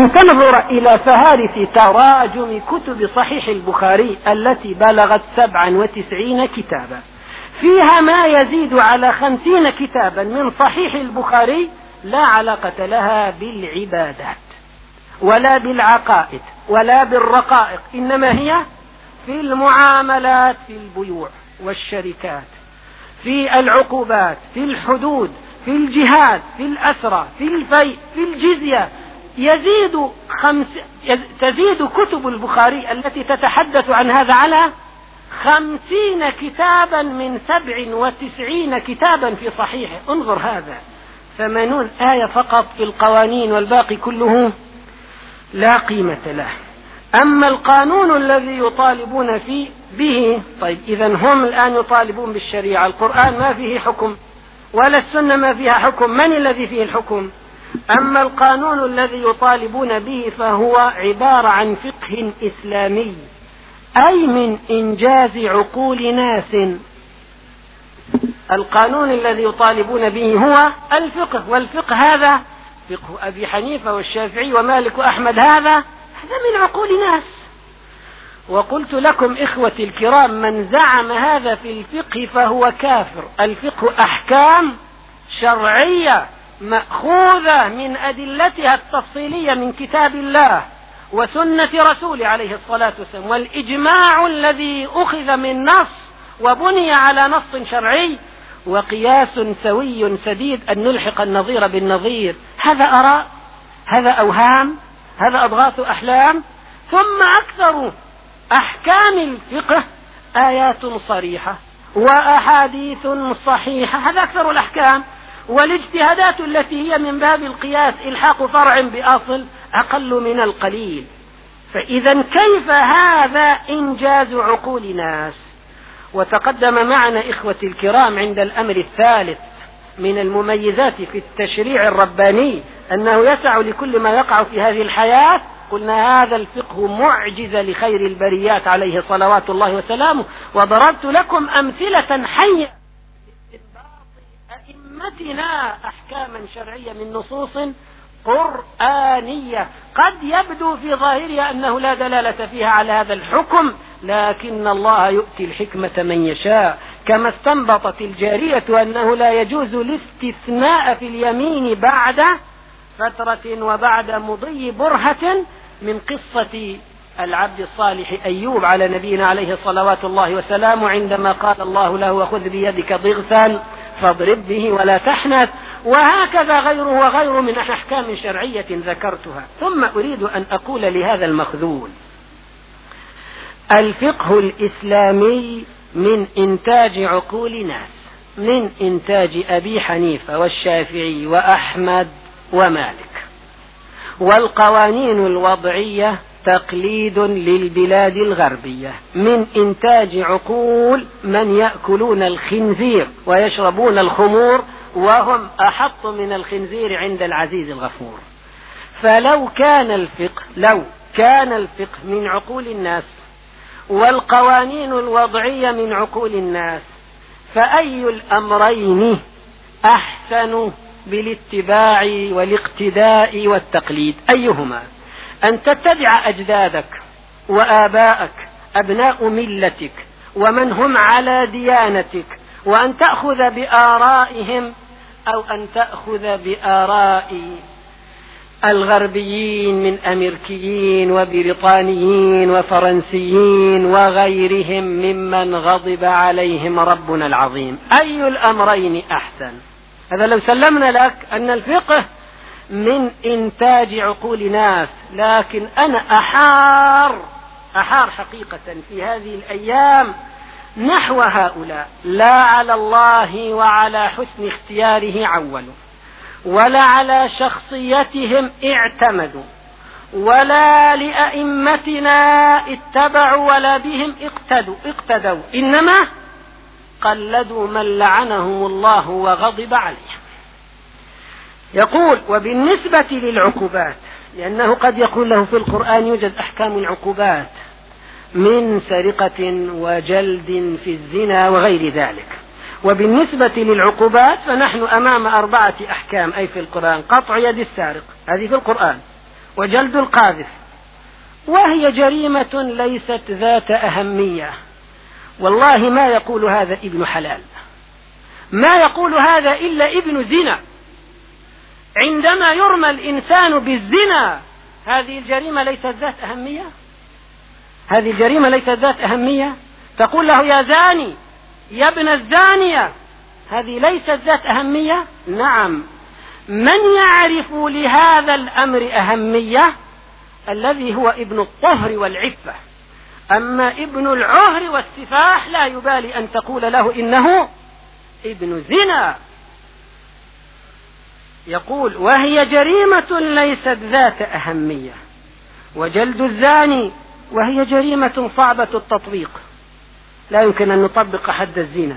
أن تنظر إلى فهارس تراجم كتب صحيح البخاري التي بلغت سبعا وتسعين كتابا. فيها ما يزيد على خمسين كتابا من صحيح البخاري لا علاقة لها بالعبادات ولا بالعقائد ولا بالرقائق إنما هي في المعاملات في البيوع والشركات في العقوبات في الحدود في الجهاد في الأسرى في الفيء في الجزية يزيد خمس تزيد كتب البخاري التي تتحدث عن هذا على خمسين كتابا من سبع وتسعين كتابا في صحيحه. انظر هذا. ثمانون آية فقط في القوانين والباقي كله لا قيمة له. أما القانون الذي يطالبون فيه به طيب إذا هم الآن يطالبون بالشريعة. القرآن ما فيه حكم ولا السنة ما فيها حكم. من الذي فيه الحكم؟ أما القانون الذي يطالبون به فهو عبارة عن فقه إسلامي أي من إنجاز عقول ناس. القانون الذي يطالبون به هو الفقه والفقه هذا فقه أبي حنيفة والشافعي ومالك وأحمد هذا هذا من عقول ناس. وقلت لكم إخوتي الكرام من زعم هذا في الفقه فهو كافر. الفقه أحكام شرعية. مأخوذة من أدلتها التفصيلية من كتاب الله وسنة رسوله عليه الصلاة والسلام والإجماع الذي أخذ من نص وبني على نص شرعي وقياس سوي سديد أن نلحق النظير بالنظير. هذا أراء هذا أوهام هذا أضغاث أحلام ثم أكثر أحكام الفقه آيات صريحة وأحاديث صحيحة هذا أكثر الأحكام. والاجتهادات التي هي من باب القياس إلحاق فرع بأصل أقل من القليل. فإذا كيف هذا إنجاز عقول ناس؟ وتقدم معنا إخوتي الكرام عند الأمر الثالث من المميزات في التشريع الرباني أنه يسع لكل ما يقع في هذه الحياة. قلنا هذا الفقه معجز لخير البريات عليه صلوات الله وسلامه. وضربت لكم أمثلة حية. أئمتنا أحكاما شرعية من نصوص قرآنية. قد يبدو في ظاهرها أنه لا دلالة فيها على هذا الحكم لكن الله يؤتي الحكمة من يشاء. كما استنبطت الجارية أنه لا يجوز الاستثناء في اليمين بعد فترة وبعد مضي برهة من قصة العبد الصالح أيوب على نبينا عليه صلوات الله عندما قال الله له وخذ بيدك ضغثا فاضرب به ولا تحنث وهكذا غيره وغيره من أحكام شرعية ذكرتها. ثم أريد أن أقول لهذا المخذول الفقه الإسلامي من إنتاج عقول ناس من إنتاج أبي حنيفة والشافعي وأحمد ومالك والقوانين الوضعية تقليد للبلاد الغربية. من إنتاج عقول من يأكلون الخنزير ويشربون الخمور وهم أحط من الخنزير عند العزيز الغفور. فلو كان الفقه لو كان الفقه من عقول الناس والقوانين الوضعية من عقول الناس فأي الأمرين أحسن بالاتباع والاقتداء والتقليد؟ أيهما؟ أن تتبع أجدادك وآباءك أبناء ملتك ومن هم على ديانتك وأن تأخذ بآرائهم أو أن تأخذ بآراء الغربيين من أمريكيين وبريطانيين وفرنسيين وغيرهم ممن غضب عليهم ربنا العظيم. أي الأمرين أحسن؟ هذا لو سلمنا لك أن الفقه من إنتاج عقول ناس لكن أنا أحار أحار حقيقة في هذه الأيام نحو هؤلاء. لا على الله وعلى حسن اختياره عولوا ولا على شخصيتهم اعتمدوا ولا لأئمتنا اتبعوا ولا بهم اقتدوا اقتدوا إنما قلدوا من لعنهم الله وغضب عليهم يقول وبالنسبة للعقوبات لأنه قد يقول له في القرآن يوجد أحكام العقوبات من سرقة وجلد في الزنا وغير ذلك. وبالنسبة للعقوبات فنحن أمام أربعة أحكام أي في القرآن قطع يد السارق هذه في القرآن وجلد القاذف وهي جريمة ليست ذات أهمية. والله ما يقول هذا ابن حلال ما يقول هذا إلا ابن زنا. عندما يرمى الإنسان بالزنا هذه الجريمة ليست ذات أهمية؟ هذه الجريمة ليست ذات أهمية؟ تقول له يا زاني يا ابن الزانية هذه ليست ذات أهمية؟ نعم. من يعرف لهذا الأمر أهمية؟ الذي هو ابن الطهر والعفة. أما ابن العهر والسفاح لا يبالي أن تقول له إنه ابن زنا. يقول وهي جريمة ليست ذات أهمية. وجلد الزاني وهي جريمة صعبة التطبيق. لا يمكن أن نطبق حد الزنا.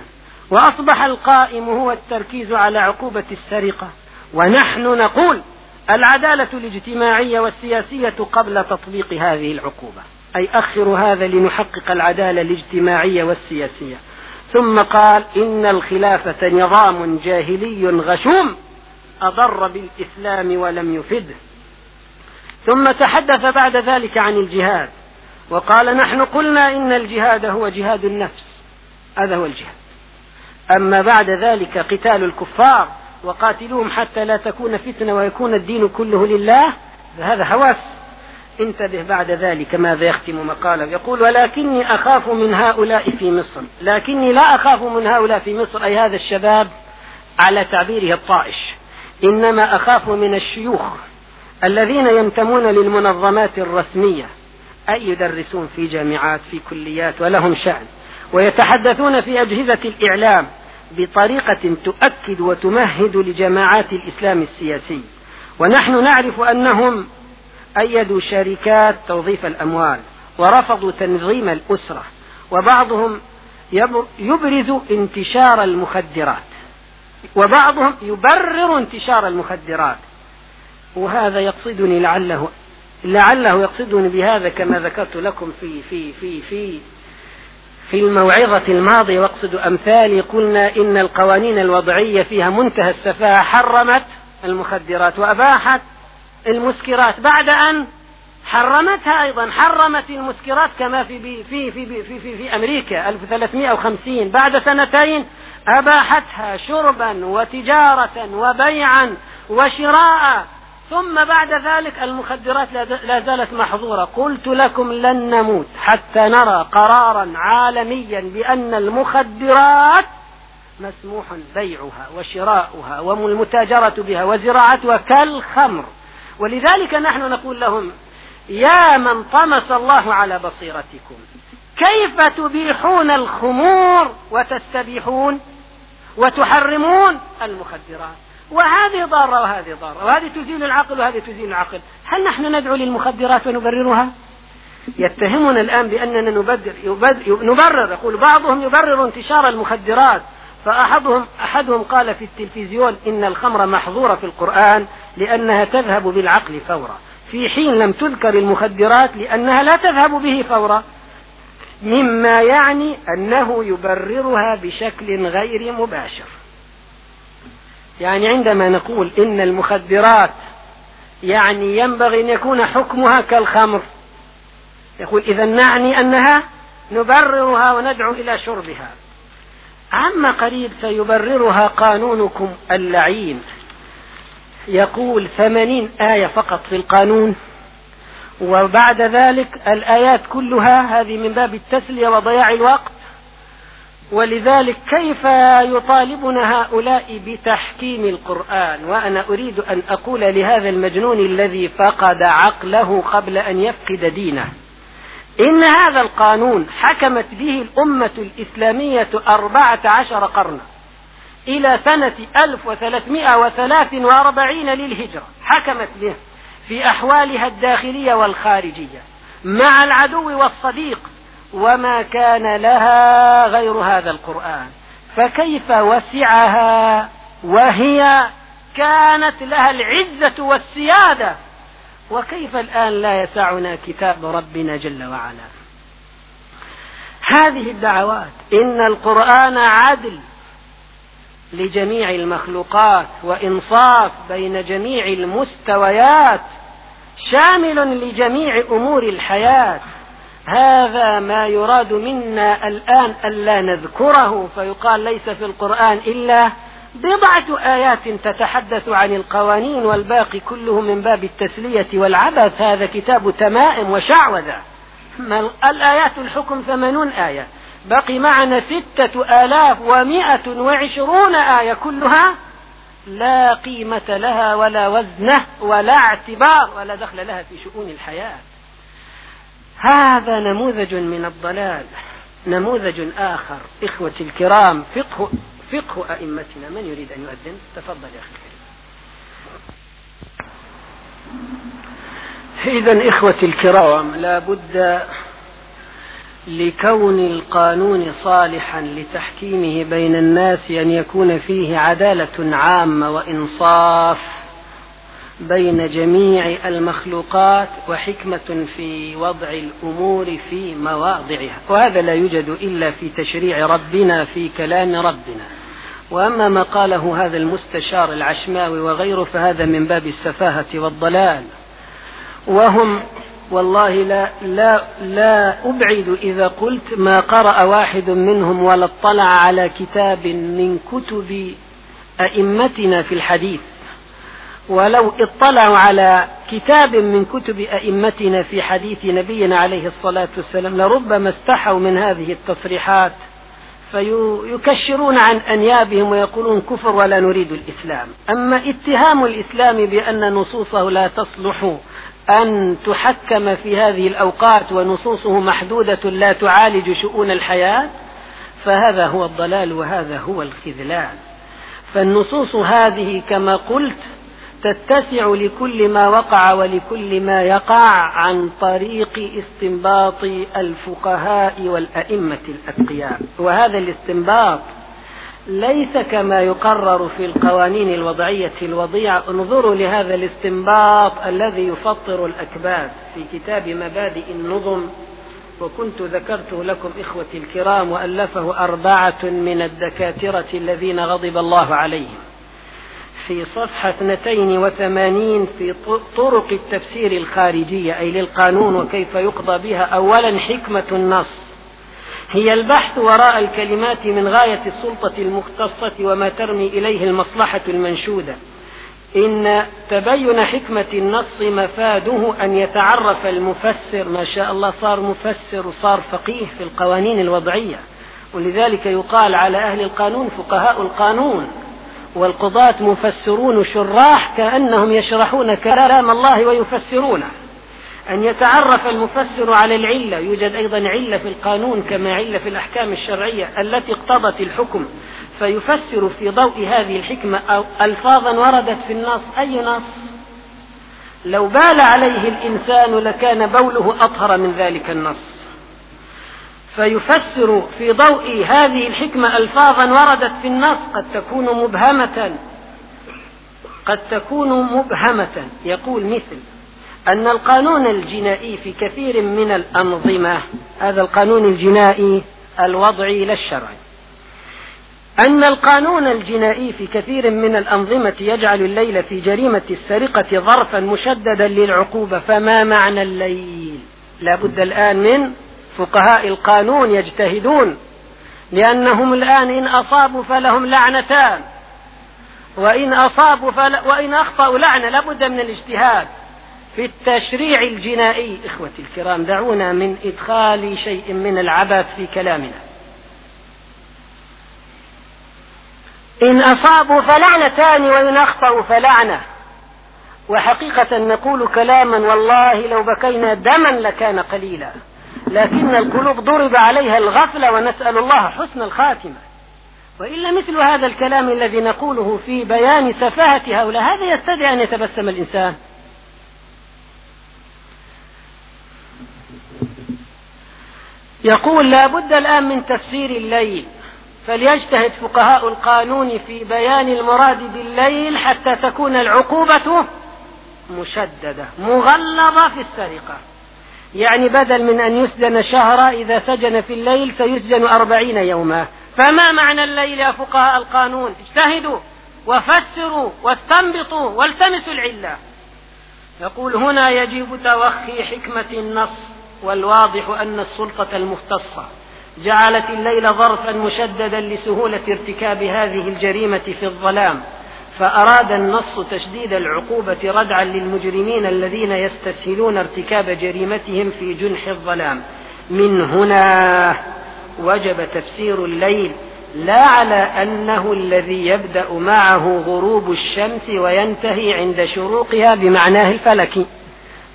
وأصبح القائم هو التركيز على عقوبة السرقة. ونحن نقول العدالة الاجتماعية والسياسية قبل تطبيق هذه العقوبة. أي أخر هذا لنحقق العدالة الاجتماعية والسياسية. ثم قال إن الخلافة نظام جاهلي غشوم. أضر بالإسلام ولم يفده. ثم تحدث بعد ذلك عن الجهاد وقال نحن قلنا إن الجهاد هو جهاد النفس هذا هو الجهاد. أما بعد ذلك قتال الكفار وقاتلوهم حتى لا تكون فتنة ويكون الدين كله لله فهذا هواس. انتبه بعد ذلك ماذا يختم مقاله. يقول ولكني أخاف من هؤلاء في مصر لكني لا أخاف من هؤلاء في مصر أي هذا الشباب على تعبيره الطائش. إنما أخاف من الشيوخ الذين ينتمون للمنظمات الرسمية. أي يدرسون في جامعات في كليات ولهم شأن. ويتحدثون في أجهزة الإعلام بطريقة تؤكد وتمهد لجماعات الإسلام السياسي. ونحن نعرف أنهم أيدوا شركات توظيف الأموال ورفضوا تنظيم الأسرة وبعضهم يبرز انتشار المخدرات. وبعضهم يبرر انتشار المخدرات. وهذا يقصدني لعله لعله يقصدني بهذا كما ذكرت لكم في في في في في الموعظة الماضية. وأقصد أمثالي. قلنا إن القوانين الوضعية فيها منتهى السفاهة حرمت المخدرات وأباحت المسكرات. بعد أن حرمتها أيضا حرمت المسكرات كما في في في في في, في, في أمريكا 1350 بعد سنتين أباحتها شربا وتجارة وبيعا وشراء. ثم بعد ذلك المخدرات لا زالت محظورة. قلت لكم لن نموت حتى نرى قرارا عالميا بأن المخدرات مسموح بيعها وشراؤها والمتاجرة بها وزراعتها كالخمر. ولذلك نحن نقول لهم يا من طمس الله على بصيرتكم كيف تبيحون الخمور وتستبيحون؟ وتحرمون المخدرات. وهذه ضارة وهذه ضارة وهذه تزيل العقل وهذه تزيل العقل. هل نحن ندعو للمخدرات ونبررها؟ يتهمنا الآن بأننا نبدر نبرر يقول بعضهم يبرر انتشار المخدرات فأحدهم أحدهم قال في التلفزيون إن الخمر محظورة في القرآن لأنها تذهب بالعقل فورا. في حين لم تذكر المخدرات لأنها لا تذهب به فورا. مما يعني أنه يبررها بشكل غير مباشر. يعني عندما نقول إن المخدرات يعني ينبغي أن يكون حكمها كالخمر يقول إذا نعني أنها نبررها وندعو إلى شربها. عما قريب سيبررها قانونكم اللعين. يقول ثمانين آية فقط في القانون. وبعد ذلك الآيات كلها هذه من باب التسلية وضياع الوقت. ولذلك كيف يطالبنا هؤلاء بتحكيم القرآن؟ وأنا أريد أن أقول لهذا المجنون الذي فقد عقله قبل أن يفقد دينه. إن هذا القانون حكمت به الأمة الإسلامية أربعة عشر قرنا إلى سنة 1343 للهجرة. حكمت به في أحوالها الداخلية والخارجية مع العدو والصديق وما كان لها غير هذا القرآن. فكيف وسعها؟ وهي كانت لها العزة والسيادة. وكيف الآن لا يسعنا كتاب ربنا جل وعلا؟ هذه الدعوات إن القرآن عدل لجميع المخلوقات وإنصاف بين جميع المستويات. شامل لجميع أمور الحياة. هذا ما يراد منا الآن ألا نذكره فيقال ليس في القرآن إلا بضعة آيات تتحدث عن القوانين والباقي كله من باب التسلية والعبث. هذا كتاب تمائم وشعوذة. الآيات الحكم ثمانون آية. بقي معنا ستة آلاف ومائة وعشرون آية كلها لا قيمة لها ولا وزنه ولا اعتبار ولا دخل لها في شؤون الحياة. هذا نموذج من الضلال. نموذج آخر. إخوتي الكرام فقه فقه أئمتنا. من يريد أن يؤذن؟ تفضل يا أخي إذا إخوتي الكرام لا بد لكون القانون صالحا لتحكيمه بين الناس أن يكون فيه عدالة عامة وإنصاف بين جميع المخلوقات وحكمة في وضع الأمور في مواضعها. وهذا لا يوجد إلا في تشريع ربنا في كلام ربنا. وأما ما قاله هذا المستشار العشماوي وغيره فهذا من باب السفاهة والضلال. وهم والله لا لا لا أبعد إذا قلت ما قرأ واحد منهم ولا اطلع على كتاب من كتب أئمتنا في الحديث. ولو اطلعوا على كتاب من كتب أئمتنا في حديث نبينا عليه الصلاة والسلام لربما استحوا من هذه التصريحات فيكشرون عن أنيابهم ويقولون كفر ولا نريد الإسلام. أما اتهام الإسلام بأن نصوصه لا تصلح أن تحكم في هذه الأوقات ونصوصه محدودة لا تعالج شؤون الحياة فهذا هو الضلال وهذا هو الخذلان. فالنصوص هذه كما قلت تتسع لكل ما وقع ولكل ما يقع عن طريق استنباط الفقهاء والأئمة الأتقياء. وهذا الاستنباط ليس كما يقرر في القوانين الوضعية الوضيعة انظروا لهذا الاستنباط الذي يفطر الأكباد في كتاب مبادئ النظم. وكنت ذكرته لكم إخوتي الكرام وألفه أربعة من الدكاترة الذين غضب الله عليهم. في صفحة 82 في طرق التفسير الخارجية أي للقانون وكيف يقضى بها. أولا حكمة النص. هي البحث وراء الكلمات من غاية السلطة المختصة وما ترمي إليه المصلحة المنشودة. إن تبين حكمة النص مفاده أن يتعرف المفسر ما شاء الله صار مفسر وصار فقيه في القوانين الوضعية. ولذلك يقال على أهل القانون فقهاء القانون والقضاة مفسرون شراح كأنهم يشرحون كلام الله ويفسرونه. أن يتعرف المفسر على العلة يوجد أيضا علة في القانون كما علة في الأحكام الشرعية التي اقتضت الحكم. فيفسر في ضوء هذه الحكمة أو ألفاظا وردت في النص أي نص؟ لو بال عليه الإنسان لكان بوله أطهر من ذلك النص. فيفسر في ضوء هذه الحكمة ألفاظا وردت في النص قد تكون مبهمة. قد تكون مبهمة. يقول مثل أن القانون الجنائي في كثير من الأنظمة هذا القانون الجنائي الوضعي لا الشرعي. أن القانون الجنائي في كثير من الأنظمة يجعل الليل في جريمة السرقة ظرفا مشددا للعقوبة فما معنى الليل؟ لا بد الآن من فقهاء القانون يجتهدون لأنهم الآن إن أصابوا فلهم لعنتان وإن أصابوا فل... وإن أخطأوا لعنة لابد من الاجتهاد. في التشريع الجنائي إخوتي الكرام دعونا من إدخال شيء من العبث في كلامنا. إن أصابوا فلعنتان وإن أخطأوا فلعنة. وحقيقة نقول كلاما والله لو بكينا دما لكان قليلا. لكن القلوب ضرب عليها الغفلة ونسأل الله حسن الخاتمة. وإلا مثل هذا الكلام الذي نقوله في بيان سفاهة هؤلاء هذا يستدعي أن يتبسم الإنسان. يقول لا بد الآن من تفسير الليل فليجتهد فقهاء القانون في بيان المراد بالليل حتى تكون العقوبة مشددة مغلظة في السرقة. يعني بدل من أن يسجن شهرا إذا سجن في الليل سيسجن أربعين يوما. فما معنى الليل يا فقهاء القانون؟ اجتهدوا وفسروا واستنبطوا والتمسوا العلة. يقول هنا يجب توخي حكمة النص. والواضح أن السلطة المختصة جعلت الليل ظرفا مشددا لسهولة ارتكاب هذه الجريمة في الظلام فأراد النص تشديد العقوبة ردعا للمجرمين الذين يستسهلون ارتكاب جريمتهم في جنح الظلام. من هنا وجب تفسير الليل لا على أنه الذي يبدأ معه غروب الشمس وينتهي عند شروقها بمعناه الفلكي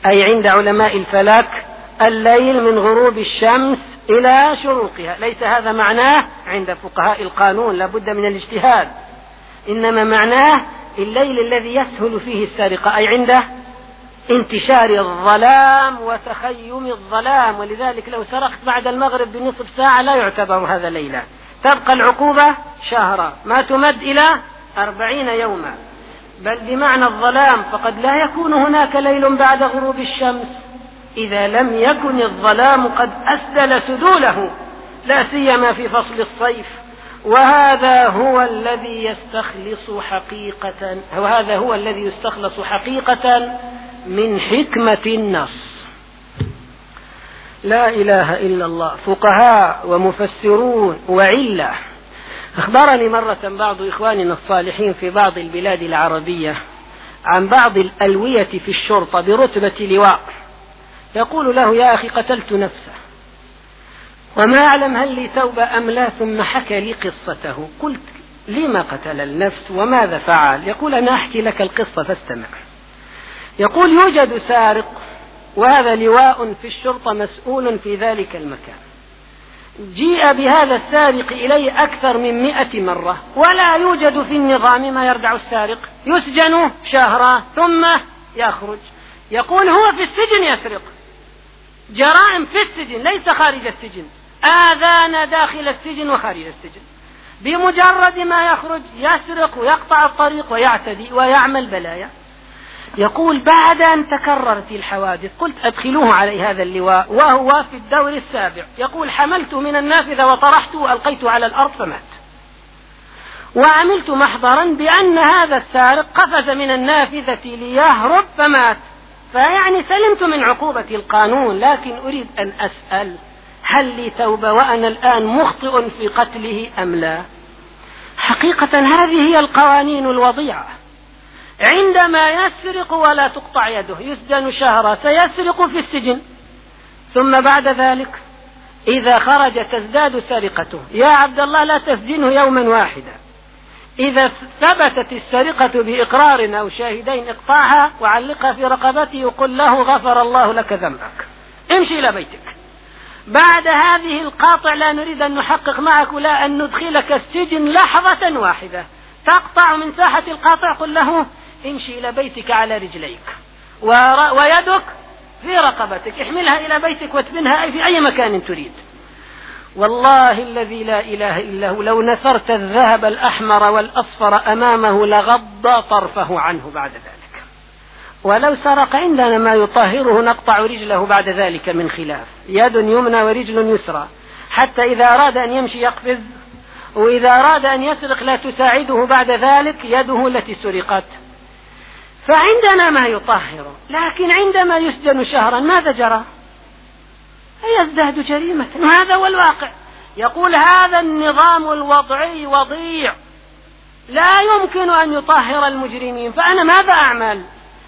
أي عند علماء الفلك الليل من غروب الشمس إلى شروقها. ليس هذا معناه عند فقهاء القانون لابد من الاجتهاد. إنما معناه الليل الذي يسهل فيه السرقة أي عنده انتشار الظلام وتخيم الظلام. ولذلك لو سرقت بعد المغرب بنصف ساعة لا يعتبر هذا ليلا. تبقى العقوبة شهرا. ما تمد إلى أربعين يوما. بل بمعنى الظلام فقد لا يكون هناك ليل بعد غروب الشمس. إذا لم يكن الظلام قد أسدل سدوله لا سيما في فصل الصيف. وهذا هو الذي يستخلص حقيقة وهذا هو الذي يستخلص حقيقة من حكمة النص. لا إله إلا الله. فقهاء ومفسرون وعلة. أخبرني مرة بعض إخواننا الصالحين في بعض البلاد العربية عن بعض الألوية في الشرطة برتبة لواء. يقول له يا أخي قتلت نفسه. وما أعلم هل لي توبة أم لا ثم حكى لي قصته. قلت لما قتل النفس وماذا فعل؟ يقول أنا أحكي لك القصة فاستمع. يقول يوجد سارق وهذا لواء في الشرطة مسؤول في ذلك المكان. جيء بهذا السارق إليه أكثر من مئة مرة. ولا يوجد في النظام ما يردع السارق. يسجن شهرا ثم يخرج. يقول هو في السجن يسرق. جرائم في السجن ليس خارج السجن. آذان داخل السجن وخارج السجن. بمجرد ما يخرج يسرق ويقطع الطريق ويعتدي ويعمل بلايا. يقول بعد أن تكررت الحوادث قلت أدخلوه علي هذا اللواء وهو في الدور السابع. يقول حملته من النافذة وطرحته وألقيته على الأرض فمات. وعملت محضرا بأن هذا السارق قفز من النافذة ليهرب فمات. فيعني سلمت من عقوبة القانون لكن أريد أن أسأل هل لي توبة وأنا الآن مخطئ في قتله أم لا؟ حقيقة هذه هي القوانين الوضيعة. عندما يسرق ولا تقطع يده يسجن شهرا سيسرق في السجن. ثم بعد ذلك إذا خرج تزداد سرقته. يا عبد الله لا تسجنه يوما واحدا. إذا ثبتت السرقة بإقرار أو شاهدين اقطعها وعلقها في رقبته وقل له غفر الله لك ذنبك. امشي إلى بيتك. بعد هذه القاطع لا نريد أن نحقق معك ولا أن ندخلك السجن لحظة واحدة. تقطع من ساحة القاطع قل له امشي إلى بيتك على رجليك. ويدك في رقبتك. احملها إلى بيتك واتبنها في أي مكان تريد. والله الذي لا إله إلا هو لو نثرت الذهب الأحمر والأصفر أمامه لغض طرفه عنه بعد ذلك. ولو سرق عندنا ما يطهره نقطع رجله بعد ذلك من خلاف. يد يمنى ورجل يسرى. حتى إذا أراد أن يمشي يقفز وإذا أراد أن يسرق لا تساعده بعد ذلك يده التي سرقت. فعندنا ما يطهر لكن عندما يسجن شهرا ماذا جرى؟ يزداد جريمة؟ وهذا هو الواقع. يقول هذا النظام الوضعي وضيع. لا يمكن أن يطهر المجرمين. فأنا ماذا أعمل؟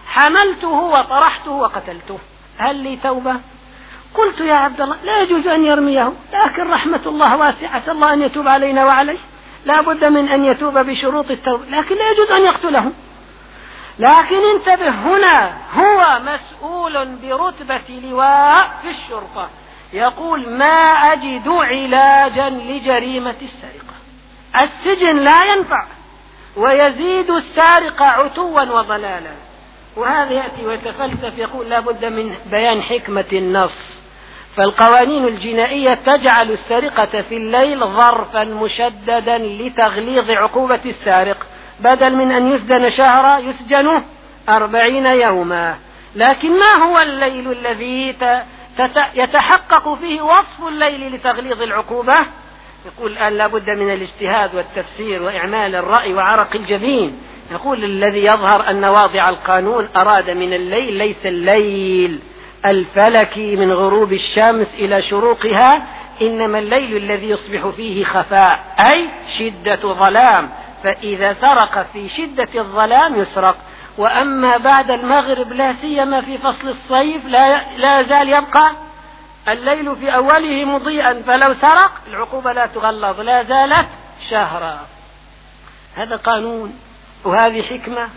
حملته وطرحته وقتلته. هل لي توبة؟ قلت يا عبد الله لا يجوز أن يرميه. لكن رحمة الله واسعة. الله أن يتوب علينا وعليه. لا بد من أن يتوب بشروط التوبة. لكن لا يجوز أن يقتله لكن انتبه هنا. هو مسؤول برتبة لواء في الشرطة. يقول ما أجد علاجا لجريمة السرقة. السجن لا ينفع ويزيد السارق عتوا وضلالا. وهذا يأتي ويتفلسف يقول لا بد من بيان حكمة النص. فالقوانين الجنائية تجعل السرقة في الليل ظرفا مشددا لتغليظ عقوبة السارق. بدل من أن يسجن شهرا يسجن أربعين يوما. لكن ما هو الليل الذي يتحقق فيه وصف الليل لتغليظ العقوبة. يقول الآن لابد من الاجتهاد والتفسير وإعمال الرأي وعرق الجبين. يقول الذي يظهر أن واضع القانون أراد من الليل ليس الليل. الفلكي من غروب الشمس إلى شروقها إنما الليل الذي يصبح فيه خفاء أي شدة ظلام. فإذا سرق في شدة الظلام يسرق. وأما بعد المغرب لا سيما في فصل الصيف لا, لا زال يبقى الليل في أوله مضيئا فلو سرق العقوبة لا تغلظ لا زالت شهرا. هذا قانون وهذه حكمة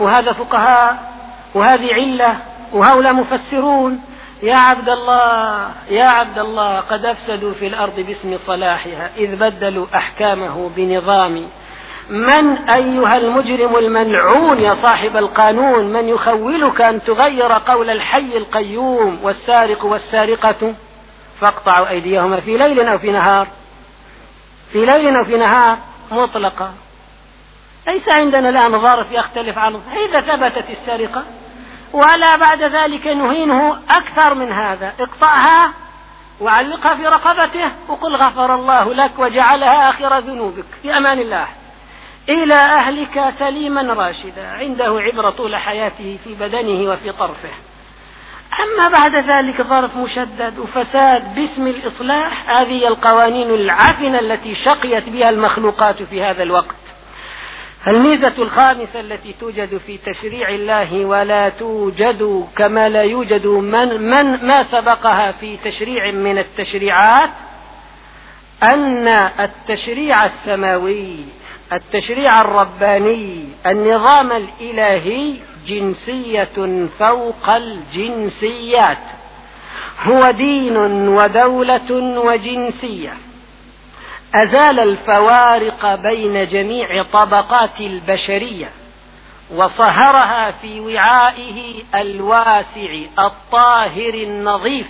وهذا فقهاء وهذه علة وهؤلاء مفسرون. يا عبد الله يا عبد الله قد أفسدوا في الأرض باسم صلاحها إذ بدلوا أحكامه بنظام من أيها المجرم الملعون يا صاحب القانون؟ من يخولك أن تغير قول الحي القيوم والسارق والسارقة؟ فاقطعوا أيديهما في ليل أو في نهار. في ليل أو في نهار مطلقة. ليس عندنا الآن ظرف يختلف عنه. إذا ثبتت السرقة. ولا بعد ذلك نهينه أكثر من هذا. اقطعها وعلقها في رقبته وقل غفر الله لك وجعلها آخر ذنوبك. في أمان الله. إلى أهلك سليما راشدا عنده عبرة طول حياته في بدنه وفي طرفه. أما بعد ذلك ظرف مشدد وفساد باسم الإصلاح هذه القوانين العفنة التي شقيت بها المخلوقات في هذا الوقت. الميزة الخامسة التي توجد في تشريع الله ولا توجد كما لا يوجد من, من ما سبقها في تشريع من التشريعات أن التشريع السماوي التشريع الرباني النظام الإلهي جنسية فوق الجنسيات. هو دين ودولة وجنسية. أزال الفوارق بين جميع طبقات البشرية وصهرها في وعائه الواسع الطاهر النظيف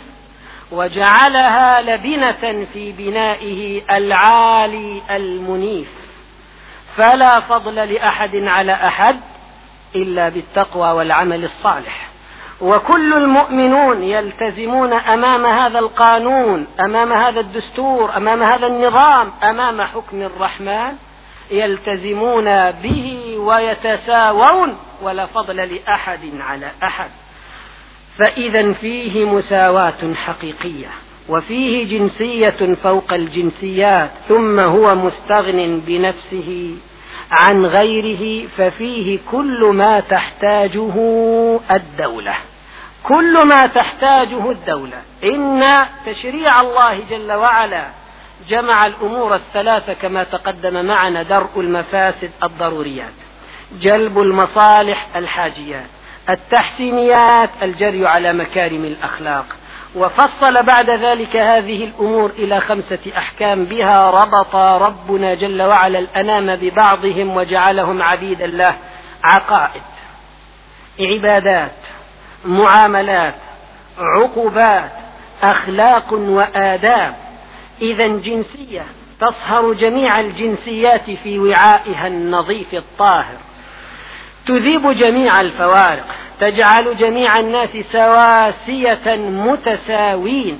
وجعلها لبنة في بنائه العالي المنيف. فلا فضل لأحد على أحد إلا بالتقوى والعمل الصالح. وكل المؤمنون يلتزمون أمام هذا القانون أمام هذا الدستور أمام هذا النظام أمام حكم الرحمن يلتزمون به ويتساوون ولا فضل لأحد على أحد. فإذا فيه مساواة حقيقية. وفيه جنسية فوق الجنسيات ثم هو مستغن بنفسه عن غيره ففيه كل ما تحتاجه الدولة. كل ما تحتاجه الدولة. إن تشريع الله جل وعلا جمع الأمور الثلاثة كما تقدم معنا درء المفاسد الضروريات جلب المصالح الحاجيات التحسينيات الجري على مكارم الأخلاق. وفصل بعد ذلك هذه الأمور إلى خمسة أحكام بها ربط ربنا جل وعلا الأنام ببعضهم وجعلهم عبيدا له. عقائد عبادات معاملات عقوبات أخلاق وآداب. إذا جنسية تصهر جميع الجنسيات في وعائها النظيف الطاهر. تذيب جميع الفوارق تجعل جميع الناس سواسية متساوين.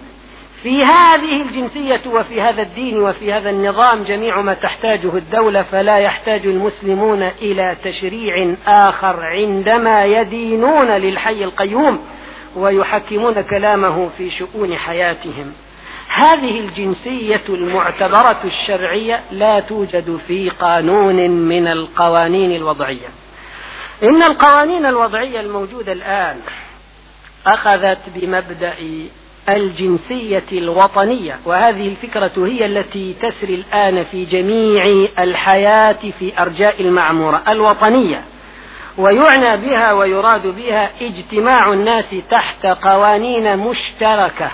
في هذه الجنسية وفي هذا الدين وفي هذا النظام جميع ما تحتاجه الدولة فلا يحتاج المسلمون إلى تشريع آخر عندما يدينون للحي القيوم ويحكمون كلامه في شؤون حياتهم. هذه الجنسية المعتبرة الشرعية لا توجد في قانون من القوانين الوضعية. إن القوانين الوضعية الموجودة الآن أخذت بمبدأ الجنسية الوطنية وهذه الفكرة هي التي تسري الآن في جميع الحياة في أرجاء المعمورة الوطنية. ويعنى بها ويراد بها اجتماع الناس تحت قوانين مشتركة.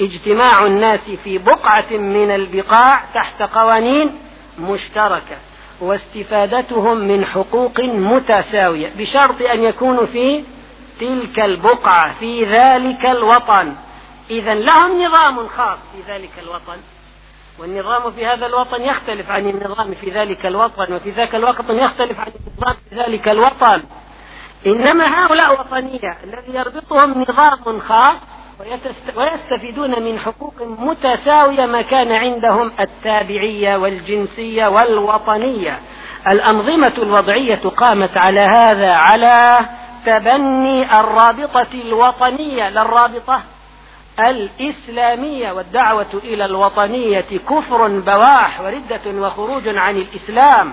اجتماع الناس في بقعة من البقاع تحت قوانين مشتركة. واستفادتهم من حقوق متساوية بشرط أن يكونوا في تلك البقعة في ذلك الوطن. إذا لهم نظام خاص في ذلك الوطن. والنظام في هذا الوطن يختلف عن النظام في ذلك الوطن وفي ذاك الوطن يختلف عن النظام في ذلك الوطن. إنما هؤلاء وطنية الذي يربطهم نظام خاص ويستفيدون من حقوق متساوية ما كان عندهم التابعية والجنسية والوطنية. الأنظمة الوضعية قامت على هذا على تبني الرابطة الوطنية للرابطة الإسلامية والدعوة إلى الوطنية كفر بواح وردة وخروج عن الإسلام.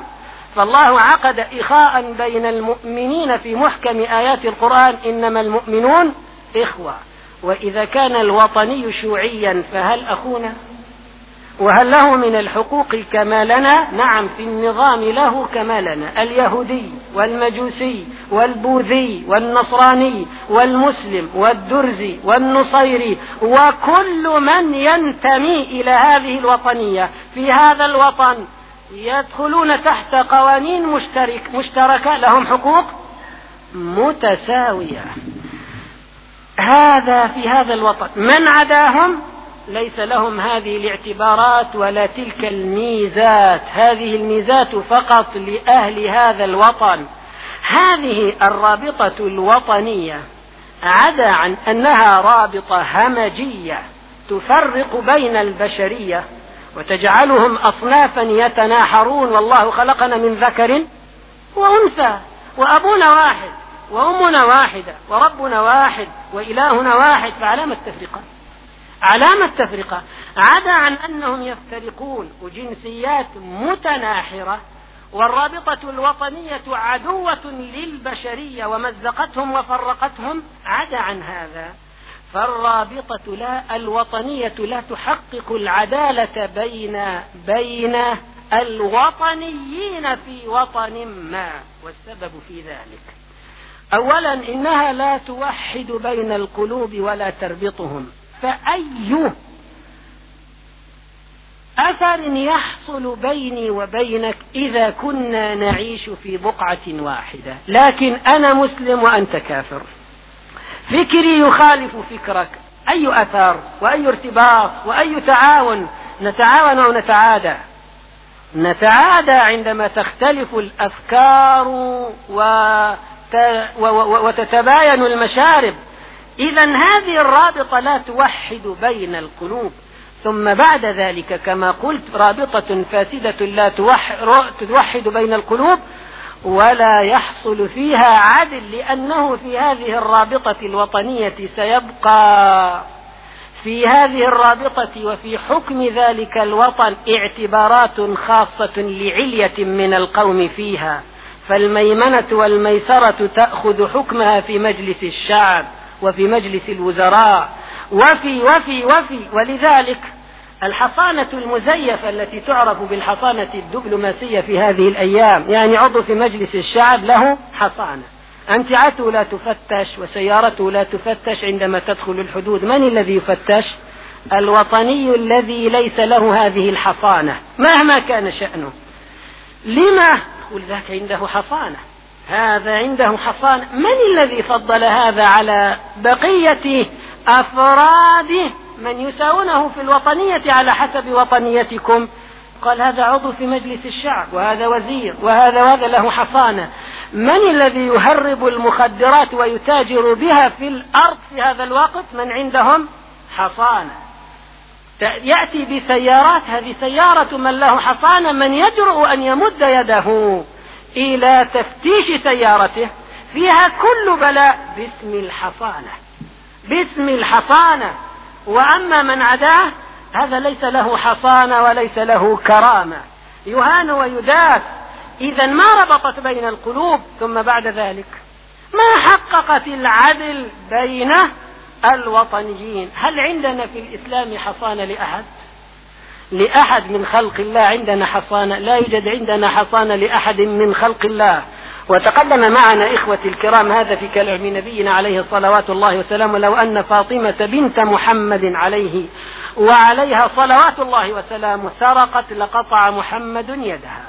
فالله عقد إخاء بين المؤمنين في محكم آيات القرآن إنما المؤمنون إخوة. وإذا كان الوطني شيوعيا فهل أخونا؟ وهل له من الحقوق كما لنا؟ نعم في النظام له كما لنا. اليهودي والمجوسي والبوذي والنصراني والمسلم والدرزي والنصيري وكل من ينتمي إلى هذه الوطنية في هذا الوطن يدخلون تحت قوانين مشترك مشتركة لهم حقوق متساوية. هذا في هذا الوطن. من عداهم؟ ليس لهم هذه الاعتبارات ولا تلك الميزات. هذه الميزات فقط لأهل هذا الوطن. هذه الرابطة الوطنية عدا عن أنها رابطة همجية تفرق بين البشرية وتجعلهم أصنافا يتناحرون. والله خلقنا من ذكر وأنثى وأبونا واحد. وأمنا واحدة وربنا واحد وإلهنا واحد فعلامة التفرقة. علامة التفرقة. عدا عن أنهم يفترقون وجنسيات متناحرة والرابطة الوطنية عدوة للبشرية ومزقتهم وفرقتهم. عدا عن هذا فالرابطة لا الوطنية لا تحقق العدالة بين بين الوطنيين في وطن ما والسبب في ذلك. أولا إنها لا توحد بين القلوب ولا تربطهم. فأي أثر يحصل بيني وبينك إذا كنا نعيش في بقعة واحدة؟ لكن أنا مسلم وأنت كافر. فكري يخالف فكرك. أي أثر وأي ارتباط وأي تعاون؟ نتعاون أو نتعادى؟ نتعادى عندما تختلف الأفكار وتتباين المشارب. إذا هذه الرابطة لا توحد بين القلوب. ثم بعد ذلك كما قلت رابطة فاسدة لا توحد بين القلوب ولا يحصل فيها عدل لأنه في هذه الرابطة الوطنية سيبقى. في هذه الرابطة وفي حكم ذلك الوطن اعتبارات خاصة لعلية من القوم فيها. فالميمنة والميسرة تأخذ حكمها في مجلس الشعب وفي مجلس الوزراء. وفي وفي وفي. ولذلك الحصانة المزيفة التي تعرف بالحصانة الدبلوماسية في هذه الأيام يعني عضو في مجلس الشعب له حصانة. أمتعته لا تفتش وسيارته لا تفتش عندما تدخل الحدود. من الذي يفتش؟ الوطني الذي ليس له هذه الحصانة مهما كان شأنه. لما يقول ذاك عنده حصانة هذا عنده حصانة. من الذي فضل هذا على بقية أفراد من يساونه في الوطنية على حسب وطنيتكم؟ قال هذا عضو في مجلس الشعب وهذا وزير وهذا وهذا له حصانة. من الذي يهرب المخدرات ويتاجر بها في الأرض في هذا الوقت؟ من عندهم حصانة. يأتي بسيارات هذه سيارة من له حصانة من يجرؤ أن يمد يده إلى تفتيش سيارته. فيها كل بلاء. باسم الحصانة. باسم الحصانة. وأما من عداه هذا ليس له حصانة وليس له كرامة. يهان ويداس إذا ما ربطت بين القلوب ثم بعد ذلك؟ ما حققت العدل بين الوطنيين. هل عندنا في الإسلام حصانة لأحد؟ لأحد من خلق الله عندنا حصانة لا يوجد عندنا حصانة لأحد من خلق الله. وتقدم معنا إخوتي الكرام هذا في كلام نبينا عليه صلوات الله وسلامه لو أن فاطمة بنت محمد عليه وعليها صلوات الله وسلامه سرقت لقطع محمد يدها.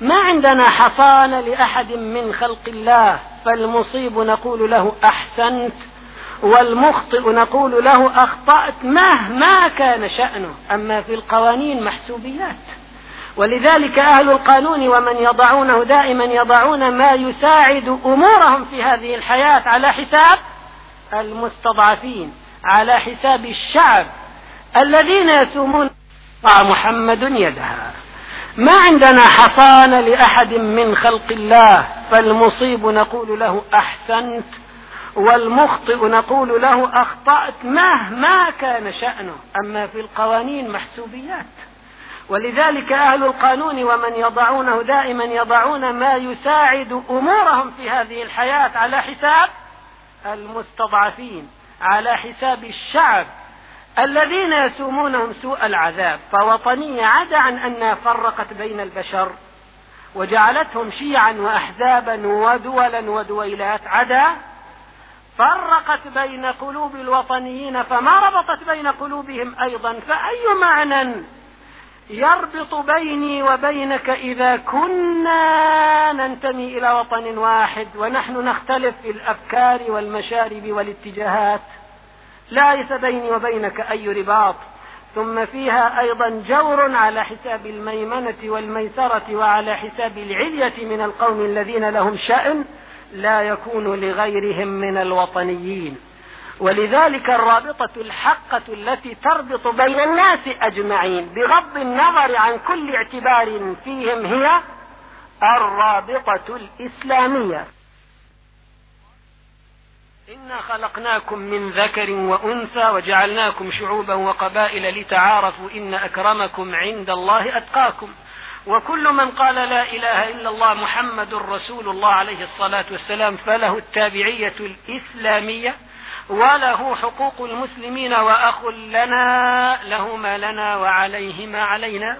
ما عندنا حصانة لأحد من خلق الله فالمصيب نقول له أحسنت. والمخطئ نقول له أخطأت مهما كان شأنه. أما في القوانين محسوبيات. ولذلك أهل القانون ومن يضعونه دائما يضعون ما يساعد أمورهم في هذه الحياة على حساب المستضعفين على حساب الشعب الذين يسومون. محمد يدها. ما عندنا حصانة لأحد من خلق الله فالمصيب نقول له أحسنت. والمخطئ نقول له أخطأت مهما كان شأنه. أما في القوانين محسوبيات. ولذلك أهل القانون ومن يضعونه دائما يضعون ما يساعد أمورهم في هذه الحياة على حساب المستضعفين على حساب الشعب الذين يسومونهم سوء العذاب. فوطنية عدا عن أنها فرقت بين البشر وجعلتهم شيعا وأحزابا ودولا ودويلات. عدا فرقت بين قلوب الوطنيين فما ربطت بين قلوبهم أيضا؟ فأي معنى يربط بيني وبينك إذا كنا ننتمي إلى وطن واحد ونحن نختلف في الأفكار والمشارب والاتجاهات؟ ليس بيني وبينك أي رباط. ثم فيها أيضا جور على حساب الميمنة والميسرة وعلى حساب العلية من القوم الذين لهم شأن. لا يكون لغيرهم من الوطنيين. ولذلك الرابطة الحقة التي تربط بين الناس أجمعين بغض النظر عن كل اعتبار فيهم هي الرابطة الإسلامية. إنا خلقناكم من ذكر وأنثى وجعلناكم شعوبا وقبائل لتعارفوا إن أكرمكم عند الله أتقاكم. وكل من قال لا إله إلا الله محمد رسول الله عليه الصلاة والسلام فله التابعية الإسلامية وله حقوق المسلمين وأخ لنا له ما لنا وعليه ما علينا.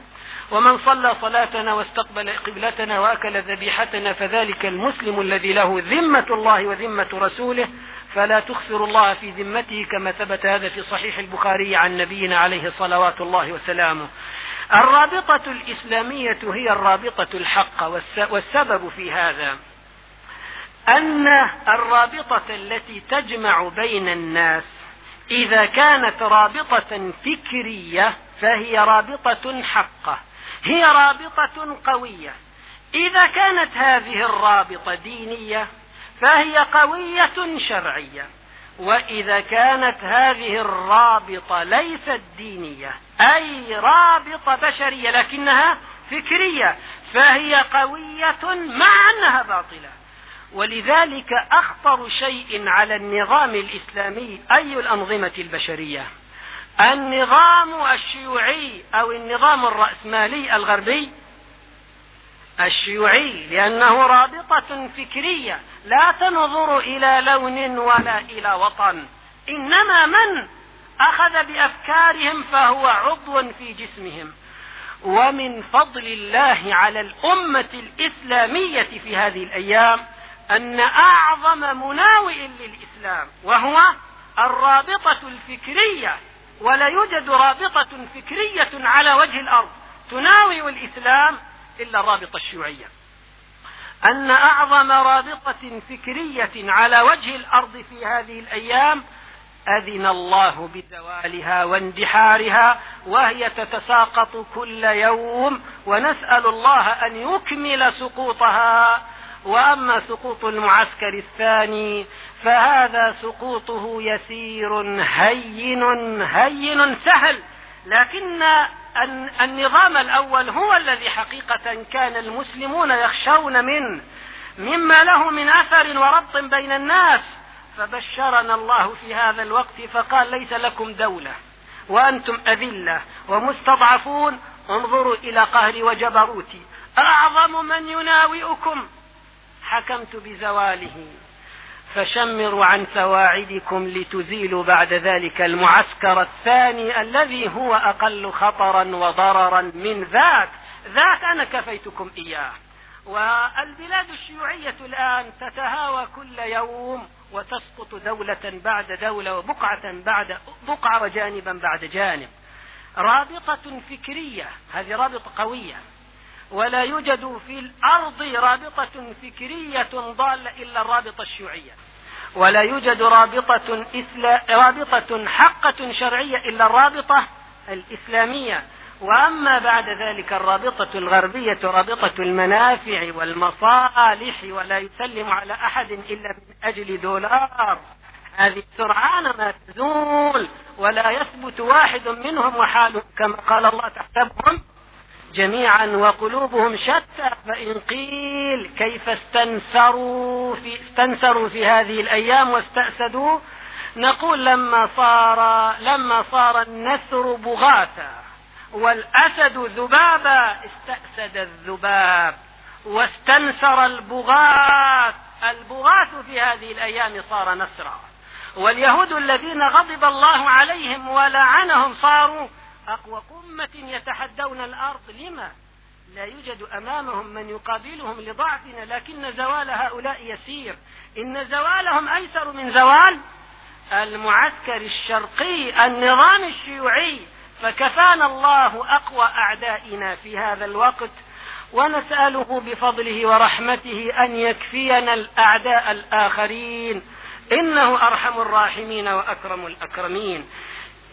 ومن صلى صلاتنا واستقبل قبلتنا وأكل ذبيحتنا فذلك المسلم الذي له ذمة الله وذمة رسوله. فلا تخسر الله في ذمته كما ثبت هذا في صحيح البخاري عن نبينا عليه صلوات الله وسلامه الرابطة الإسلامية هي الرابطة الحقه والسبب في هذا. أن الرابطة التي تجمع بين الناس إذا كانت رابطة فكرية فهي رابطة حقة. هي رابطة قوية. إذا كانت هذه الرابطة دينية فهي قوية شرعية. وإذا كانت هذه الرابطة ليست دينية أي رابطة بشرية لكنها فكرية فهي قوية مع أنها باطلة. ولذلك أخطر شيء على النظام الإسلامي أي الأنظمة البشرية. النظام الشيوعي أو النظام الرأسمالي الغربي الشيوعي لأنه رابطة فكرية لا تنظر إلى لون ولا إلى وطن. إنما من أخذ بأفكارهم فهو عضو في جسمهم. ومن فضل الله على الأمة الإسلامية في هذه الأيام أن أعظم مناوئ للإسلام وهو الرابطة الفكرية ولا يوجد رابطة فكرية على وجه الأرض تناوي الإسلام إلا الرابطة الشيوعية. أن أعظم رابطة فكرية على وجه الأرض في هذه الأيام أذن الله بزوالها واندحارها وهي تتساقط كل يوم ونسأل الله أن يكمل سقوطها. وأما سقوط المعسكر الثاني فهذا سقوطه يسير هين هين سهل. لكن النظام الأول هو الذي حقيقة كان المسلمون يخشون منه مما له من أثر وربط بين الناس. فبشرنا الله في هذا الوقت فقال ليس لكم دولة وأنتم أذلة ومستضعفون. انظروا إلى قهري وجبروتي أعظم من يناوئكم. حكمت بزواله. فشمروا عن سواعدكم لتزيلوا بعد ذلك المعسكر الثاني الذي هو أقل خطرا وضررا من ذاك. ذاك أنا كفيتكم إياه. والبلاد الشيوعية الآن تتهاوى كل يوم وتسقط دولة بعد دولة وبقعة بعد بقعة وجانبا بعد جانب. رابطة فكرية هذه رابطة قوية. ولا يوجد في الأرض رابطة فكرية ضالة إلا الرابطة الشيوعية. ولا يوجد رابطة إسلا... رابطة حقة شرعية إلا الرابطة الإسلامية. وأما بعد ذلك الرابطة الغربية رابطة المنافع والمصالح ولا يسلم على أحد إلا من أجل دولار. هذه سرعان ما تزول ولا يثبت واحد منهم وحاله كما قال الله تحسبهم جميعا وقلوبهم شتى فإن قيل كيف استنسروا في, استنسروا في هذه الأيام واستأسدوا نقول لما صار لما صار النسر بغاثا والأسد ذبابا استأسد الذباب واستنسر البغاث. البغاث في هذه الأيام صار نسرا. واليهود الذين غضب الله عليهم ولعنهم صاروا أقوى قمة يتحدون الأرض. لما؟ لا يوجد أمامهم من يقابلهم لضعفنا لكن زوال هؤلاء يسير. إن زوالهم أيسر من زوال المعسكر الشرقي النظام الشيوعي. فكفانا الله أقوى أعدائنا في هذا الوقت ونسأله بفضله ورحمته أن يكفينا الأعداء الآخرين. إنه أرحم الراحمين وأكرم الأكرمين.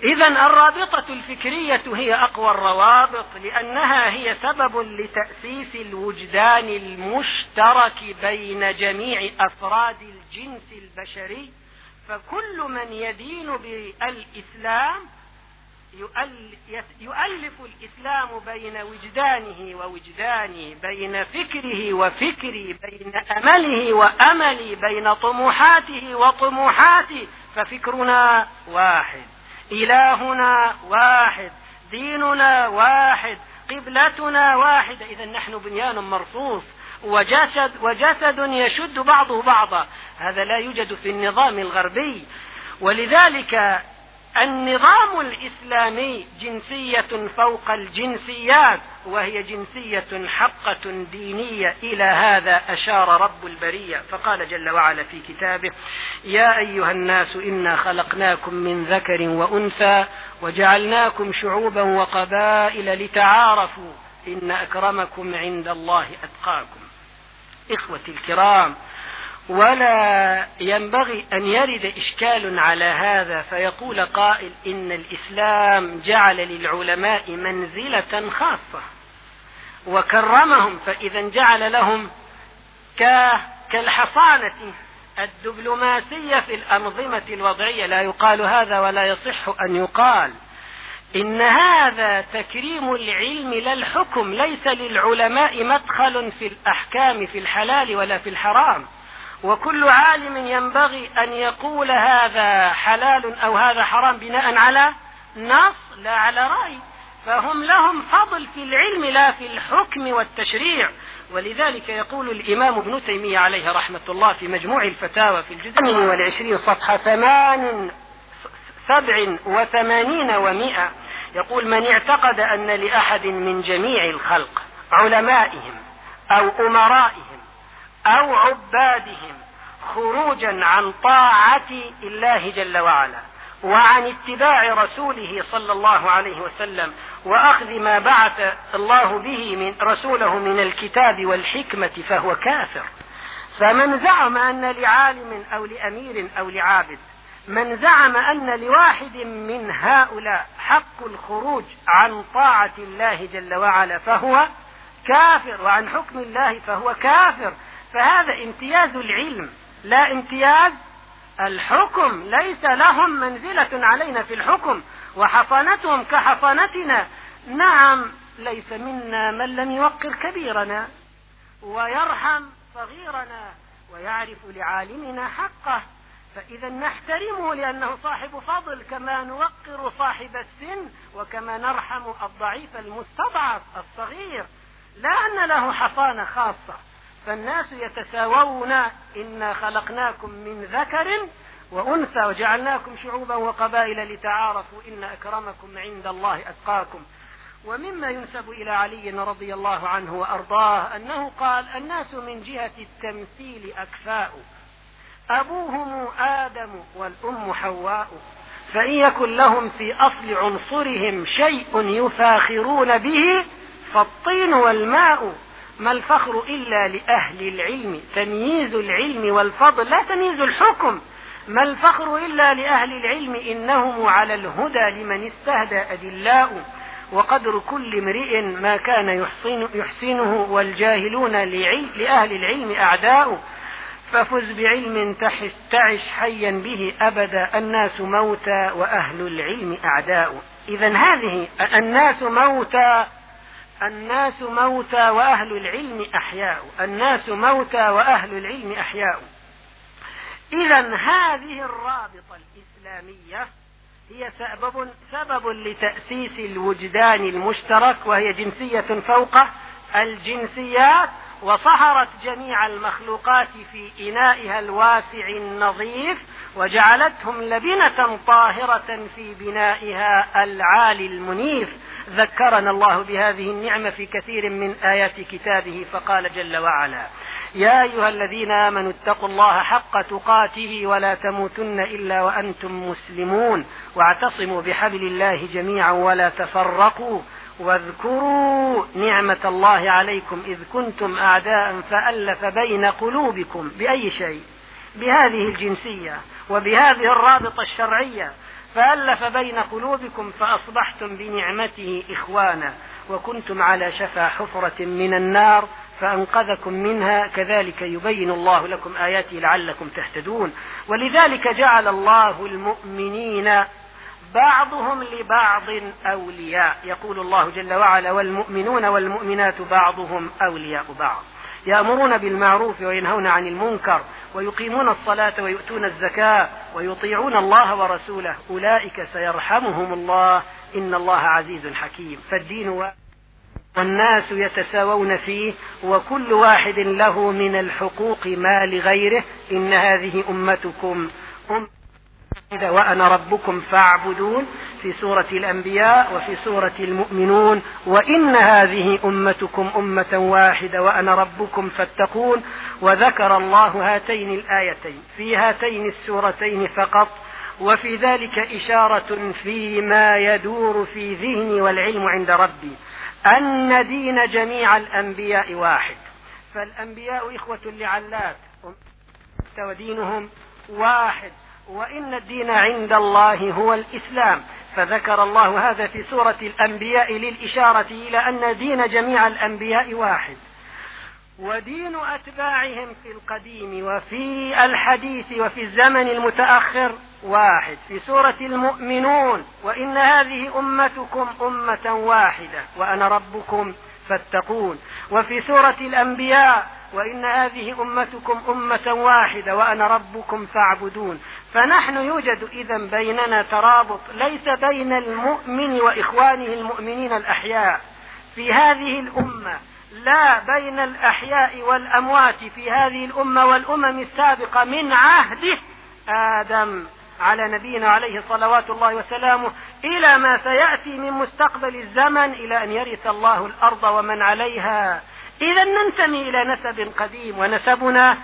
إذا الرابطة الفكرية هي أقوى الروابط لأنها هي سبب لتأسيس الوجدان المشترك بين جميع أفراد الجنس البشري. فكل من يدين بالإسلام يؤلف الإسلام بين وجدانه ووجداني بين فكره وفكري بين أمله وأملي بين طموحاته وطموحاتي ففكرنا واحد. إلهنا واحد ديننا واحد قبلتنا واحدة إذا نحن بنيان مرصوص. وجسد وجسد يشد بعضه بعضا. هذا لا يوجد في النظام الغربي. ولذلك النظام الإسلامي جنسية فوق الجنسيات وهي جنسية حقة دينية. إلى هذا أشار رب البرية. فقال جل وعلا في كتابه يا أيها الناس إنا خلقناكم من ذكر وأنثى وجعلناكم شعوبا وقبائل لتعارفوا. إن أكرمكم عند الله أتقاكم. إخوتي الكرام ولا ينبغي أن يرد إشكال على هذا فيقول قائل إن الإسلام جعل للعلماء منزلة خاصة وكرمهم فإذا جعل لهم كالحصانة الدبلوماسية في الأنظمة الوضعية. لا يقال هذا ولا يصح أن يقال. إن هذا تكريم العلم لا الحكم. ليس للعلماء مدخل في الأحكام في الحلال ولا في الحرام. وكل عالم ينبغي أن يقول هذا حلال أو هذا حرام بناء على نص لا على رأي. فهم لهم فضل في العلم لا في الحكم والتشريع. ولذلك يقول الإمام ابن تيمية عليه رحمة الله في مجموع الفتاوى في الجزء والعشرين صفحة ثمان سبع وثمانين ومائة يقول من اعتقد أن لأحد من جميع الخلق علمائهم أو أمرائهم أو عبادهم خروجا عن طاعة الله جل وعلا وعن اتباع رسوله صلى الله عليه وسلم وأخذ ما بعث الله به من رسوله من الكتاب والحكمة فهو كافر. فمن زعم أن لعالم أو لأمير أو لعابد من زعم أن لواحد من هؤلاء حق الخروج عن طاعة الله جل وعلا فهو كافر وعن حكم الله فهو كافر. فهذا امتياز العلم لا امتياز الحكم. ليس لهم منزلة علينا في الحكم وحصانتهم كحصانتنا نعم ليس منا من لم يوقر كبيرنا ويرحم صغيرنا ويعرف لعالمنا حقه. فإذا نحترمه لأنه صاحب فضل كما نوقر صاحب السن وكما نرحم الضعيف المستضعف الصغير. لا أن له حصانة خاصة. فالناس يتساوون إنا خلقناكم من ذكر وأنثى وجعلناكم شعوبا وقبائل لتعارفوا إن أكرمكم عند الله أتقاكم. ومما ينسب إلى علي رضي الله عنه وأرضاه أنه قال الناس من جهة التمثيل أكفاء أبوهم آدم والأم حواء فإن يكن لهم في أصل عنصرهم شيء يفاخرون به فالطين والماء ما الفخر إلا لأهل العلم. تمييز العلم والفضل لا تمييز الحكم. ما الفخر إلا لأهل العلم؟ إنهم على الهدى لمن استهدى أدلاء. وقدر كل امرئ ما كان يحسن يحسنه والجاهلون لأهل العلم أعداء. ففز بعلم تعش حيا به أبدا. الناس موتى وأهل العلم أعداء. إذا هذه الناس موتى الناس موتى وأهل العلم أحياء. الناس موتى وأهل العلم أحياء. إذا هذه الرابطة الإسلامية هي سبب سبب لتأسيس الوجدان المشترك وهي جنسية فوق الجنسيات وصهرت جميع المخلوقات في إنائها الواسع النظيف وجعلتهم لبنة طاهرة في بنائها العالي المنيف. ذكرنا الله بهذه النعمة في كثير من آيات كتابه فقال جل وعلا يا أيها الذين آمنوا اتقوا الله حق تقاته ولا تموتن إلا وأنتم مسلمون واعتصموا بحبل الله جميعا ولا تفرقوا واذكروا نعمة الله عليكم إذ كنتم أعداء فألف بين قلوبكم بأي شيء بهذه الجنسية وبهذه الرابطة الشرعية فألف بين قلوبكم فأصبحتم بنعمته إخوانا وكنتم على شفا حفرة من النار فأنقذكم منها. كذلك يبين الله لكم آياته لعلكم تهتدون. ولذلك جعل الله المؤمنين بعضهم لبعض أولياء. يقول الله جل وعلا والمؤمنون والمؤمنات بعضهم أولياء بعض. يأمرون بالمعروف وينهون عن المنكر. ويقيمون الصلاة ويؤتون الزكاة ويطيعون الله ورسوله. أولئك سيرحمهم الله. إن الله عزيز حكيم. فالدين و... والناس يتساوون فيه وكل واحد له من الحقوق ما لغيره. إن هذه أمتكم. أم وأنا ربكم فاعبدون في سورة الأنبياء وفي سورة المؤمنون وإن هذه أمتكم أمة واحدة وأنا ربكم فاتقون وذكر الله هاتين الآيتين في هاتين السورتين فقط وفي ذلك إشارة فيما يدور في ذهني والعلم عند ربي أن دين جميع الأنبياء واحد. فالأنبياء إخوة لعلات ودينهم واحد. وإن الدين عند الله هو الإسلام. فذكر الله هذا في سورة الأنبياء للإشارة إلى أن دين جميع الأنبياء واحد. ودين أتباعهم في القديم وفي الحديث وفي الزمن المتأخر واحد. في سورة المؤمنون وإن هذه أمتكم أمة واحدة وأنا ربكم فاتقون. وفي سورة الأنبياء وإن هذه أمتكم أمة واحدة وأنا ربكم فاعبدون. فنحن يوجد إذا بيننا ترابط ليس بين المؤمن وإخوانه المؤمنين الأحياء. في هذه الأمة لا بين الأحياء والأموات. في هذه الأمة والأمم السابقة من عهد آدم على نبينا عليه صلوات الله وسلامه إلى ما سيأتي من مستقبل الزمن إلى أن يرث الله الأرض ومن عليها. إذا ننتمي إلى نسب قديم ونسبنا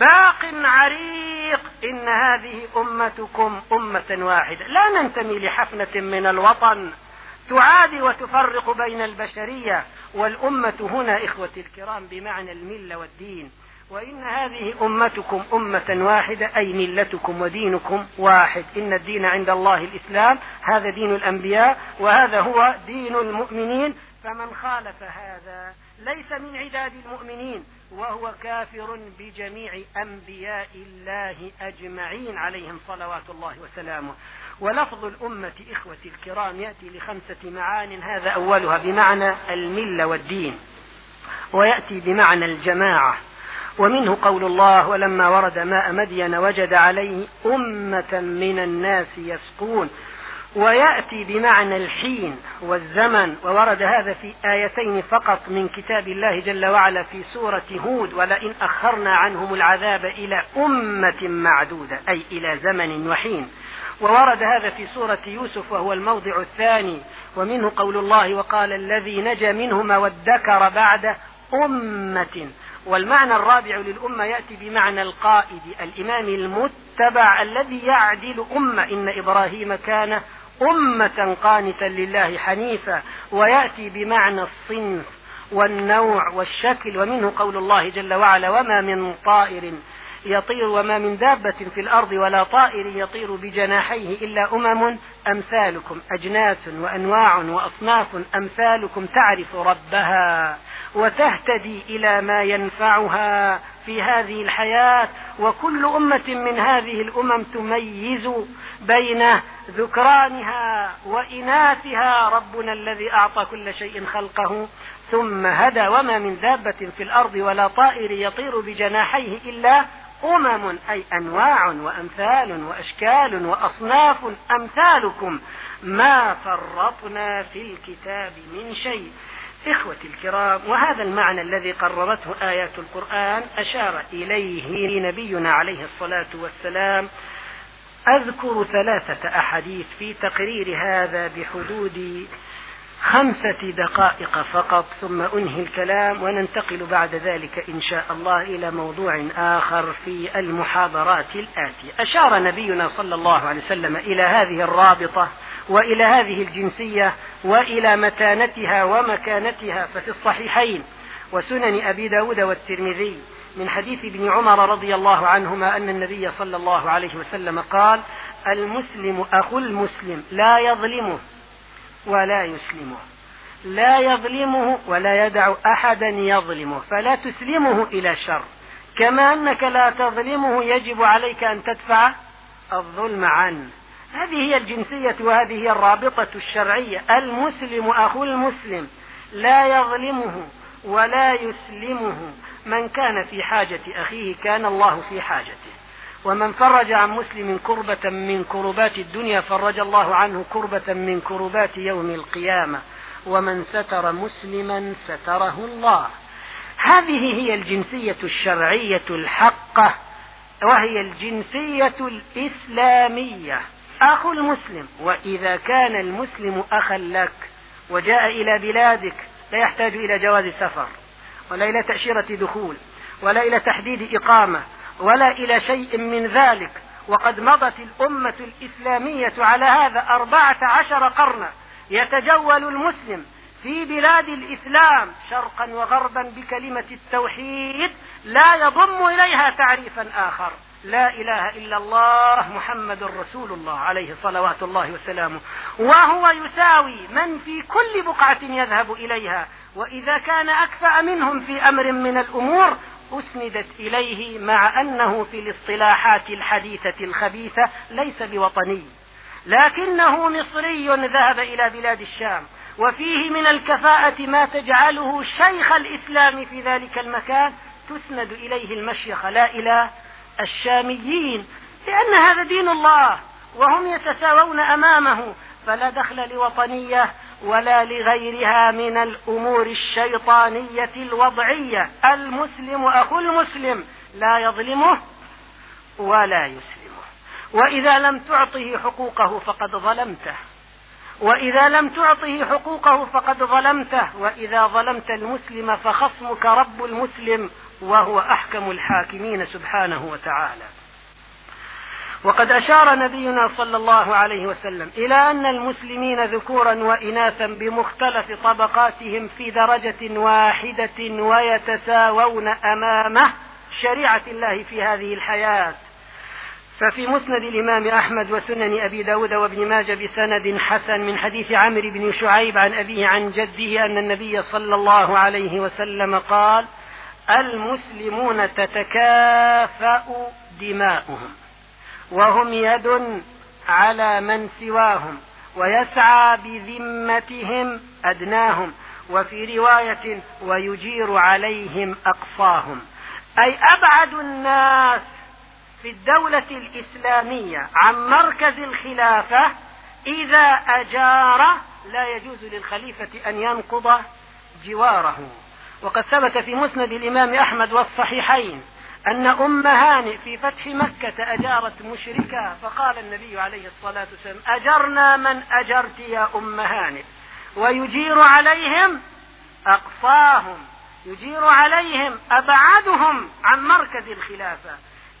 باق عريق. إن هذه أمتكم أمة واحدة. لا ننتمي لحفنة من الوطن. تعادي وتفرق بين البشرية والأمة هنا إخوتي الكرام بمعنى الملة والدين. وإن هذه أمتكم أمة واحدة أي ملتكم ودينكم واحد. إن الدين عند الله الإسلام هذا دين الأنبياء وهذا هو دين المؤمنين. فمن خالف هذا ليس من عداد المؤمنين وهو كافر بجميع أنبياء الله أجمعين عليهم صلوات الله وسلامه. ولفظ الأمة إخوتي الكرام يأتي لخمسة معان هذا أولها بمعنى الملة والدين ويأتي بمعنى الجماعة. ومنه قول الله ولما ورد ماء مدين وجد عليه أمة من الناس يسقون ويأتي بمعنى الحين والزمن وورد هذا في آيتين فقط من كتاب الله جل وعلا في سورة هود ولئن أخرنا عنهم العذاب إلى أمة معدودة أي إلى زمن وحين. وورد هذا في سورة يوسف وهو الموضع الثاني ومنه قول الله وقال الذي نجا منهما وادكر بعد أمة. والمعنى الرابع للأمة يأتي بمعنى القائد الإمام المتبع الذي يعدل أمة إن إبراهيم كان أمة قانتا لله حنيفا ويأتي بمعنى الصنف والنوع والشكل ومنه قول الله جل وعلا وما من طائر يطير وما من دابة في الأرض ولا طائر يطير بجناحيه إلا أمم أمثالكم أجناس وأنواع وأصناف أمثالكم تعرف ربها وتهتدي إلى ما ينفعها في هذه الحياة وكل أمة من هذه الأمم تميز بين ذكرانها وإناثها. ربنا الذي أعطى كل شيء خلقه ثم هدى وما من دابة في الأرض ولا طائر يطير بجناحيه إلا أمم أي أنواع وأمثال وأشكال وأصناف. أمثالكم ما فرطنا في الكتاب من شيء. إخوتي الكرام وهذا المعنى الذي قررته آيات القرآن أشار إليه نبينا عليه الصلاة والسلام. أذكر ثلاثة أحاديث في تقرير هذا بحدود خمسة دقائق فقط ثم أنهي الكلام وننتقل بعد ذلك إن شاء الله إلى موضوع آخر في المحاضرات الآتية. أشار نبينا صلى الله عليه وسلم إلى هذه الرابطة وإلى هذه الجنسية وإلى متانتها ومكانتها ففي الصحيحين وسنن أبي داود والترمذي من حديث ابن عمر رضي الله عنهما أن النبي صلى الله عليه وسلم قال المسلم أخو المسلم لا يظلمه ولا يسلمه لا يظلمه ولا يدع أحدا يظلمه فلا تسلمه إلى الشر كما أنك لا تظلمه يجب عليك أن تدفع الظلم عنه. هذه هي الجنسية وهذه هي الرابطة الشرعية. المسلم أخو المسلم لا يظلمه ولا يسلمه. من كان في حاجة أخيه كان الله في حاجته. ومن فرج عن مسلم كربة من كربات الدنيا فرج الله عنه كربة من كربات يوم القيامة. ومن ستر مسلما ستره الله. هذه هي الجنسية الشرعية الحقة. وهي الجنسية الإسلامية. أخو المسلم وإذا كان المسلم أخا لك وجاء إلى بلادك لا يحتاج إلى جواز سفر ولا إلى تأشيرة دخول ولا إلى تحديد إقامة ولا إلى شيء من ذلك. وقد مضت الأمة الإسلامية على هذا أربعة عشر قرنا يتجول المسلم في بلاد الإسلام شرقا وغربا بكلمة التوحيد لا يضم إليها تعريفا آخر. لا إله إلا الله محمد رسول الله عليه صلوات الله وسلامه. وهو يساوي من في كل بقعة يذهب إليها. وإذا كان أكفأ منهم في أمر من الأمور أسندت إليه مع أنه في الاصطلاحات الحديثة الخبيثة ليس بوطني. لكنه مصري ذهب إلى بلاد الشام. وفيه من الكفاءة ما تجعله شيخ الإسلام في ذلك المكان تسند إليه المشيخة لا إلى الشاميين لأن هذا دين الله وهم يتساوون أمامه فلا دخل لوطنية ولا لغيرها من الأمور الشيطانية الوضعية. المسلم أخو المسلم لا يظلمه ولا يسلمه. وإذا لم تعطه حقوقه فقد ظلمته. وإذا لم تعطه حقوقه فقد ظلمته. وإذا ظلمت المسلم فخصمك رب المسلم وهو أحكم الحاكمين سبحانه وتعالى. وقد أشار نبينا صلى الله عليه وسلم إلى أن المسلمين ذكورا وإناثا بمختلف طبقاتهم في درجة واحدة ويتساوون أمامه شريعة الله في هذه الحياة. ففي مسند الإمام أحمد وسنن أبي داود وابن ماجة بسند حسن من حديث عمرو بن شعيب عن أبيه عن جده أن النبي صلى الله عليه وسلم قال المسلمون تتكافأ دماؤهم وهم يد على من سواهم ويسعى بذمتهم أدناهم وفي رواية ويجير عليهم أقصاهم. أي أبعد الناس في الدولة الإسلامية عن مركز الخلافة إذا أجار لا يجوز للخليفة أن ينقض جواره. وقد ثبت في مسند الإمام أحمد والصحيحين أن أم هانئ في فتح مكة أجارت مشركا فقال النبي عليه الصلاة والسلام أجرنا من أجرت يا أم هانئ. ويجير عليهم أقصاهم يجير عليهم أبعدهم عن مركز الخلافة.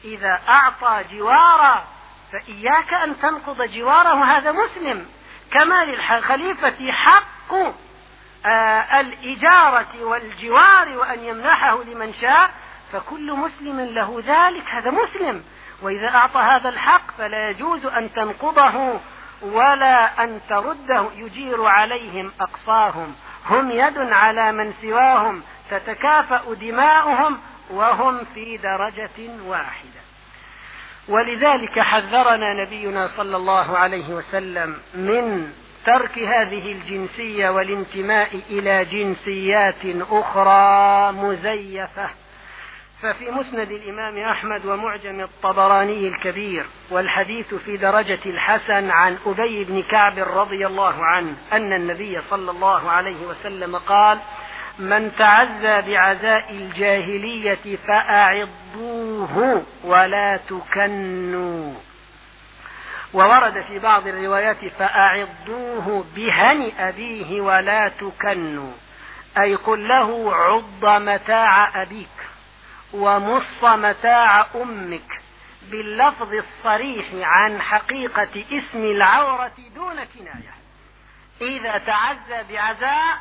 إذا أعطى جوارا فإياك أن تنقض جواره هذا مسلم. كما للخليفة حق الإجارة والجوار وأن يمنحه لمن شاء فكل مسلم له ذلك هذا مسلم. وإذا أعطى هذا الحق فلا يجوز أن تنقضه ولا أن ترده يجير عليهم أقصاهم. هم يد على من سواهم تتكافأ دماؤهم وهم في درجة واحدة. ولذلك حذرنا نبينا صلى الله عليه وسلم من ترك هذه الجنسية والانتماء إلى جنسيات أخرى مزيفة. ففي مسند الإمام أحمد ومعجم الطبراني الكبير والحديث في درجة الحسن عن أبي بن كعب رضي الله عنه أن النبي صلى الله عليه وسلم قال من تعزى بعزاء الجاهلية فأعضوه ولا تكنوا. وورد في بعض الروايات فأعضوه بهن أبيه ولا تكنوا. أي قل له عض متاع أبيك ومص متاع أمك باللفظ الصريح عن حقيقة اسم العورة دون كناية. إذا تعزى بعزاء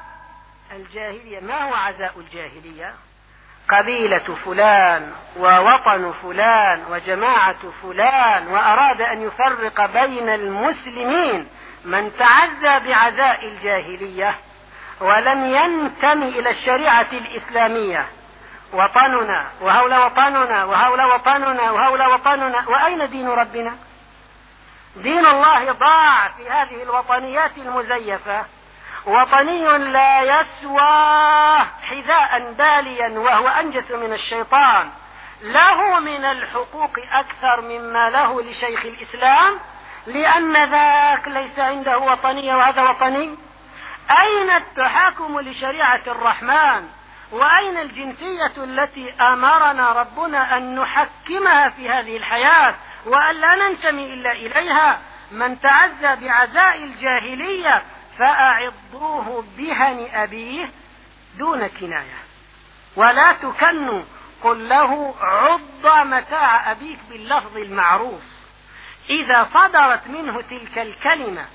الجاهلية ما هو عزاء الجاهلية؟ قبيلة فلان ووطن فلان وجماعة فلان وأراد أن يفرق بين المسلمين من تعزى بعزاء الجاهلية ولم ينتمي إلى الشريعة الإسلامية. وطننا وهؤلاء وطننا وهؤلاء وطننا وهؤلاء وطننا. وأين دين ربنا؟ دين الله ضاع في هذه الوطنيات المزيفة. وطني لا يسوى حذاء باليا وهو أنجس من الشيطان. له من الحقوق أكثر مما له لشيخ الإسلام لأن ذاك ليس عنده وطنية وهذا وطني. أين التحاكم لشريعة الرحمن؟ وأين الجنسية التي أمرنا ربنا أن نحكمها في هذه الحياة وأن لا ننتمي إلا إليها؟ من تعزى بعزاء الجاهلية فأعضوه بهن أبيه دون كناية. ولا تكنوا قل له عض متاع أبيك باللفظ المعروف. إذا صدرت منه تلك الكلمة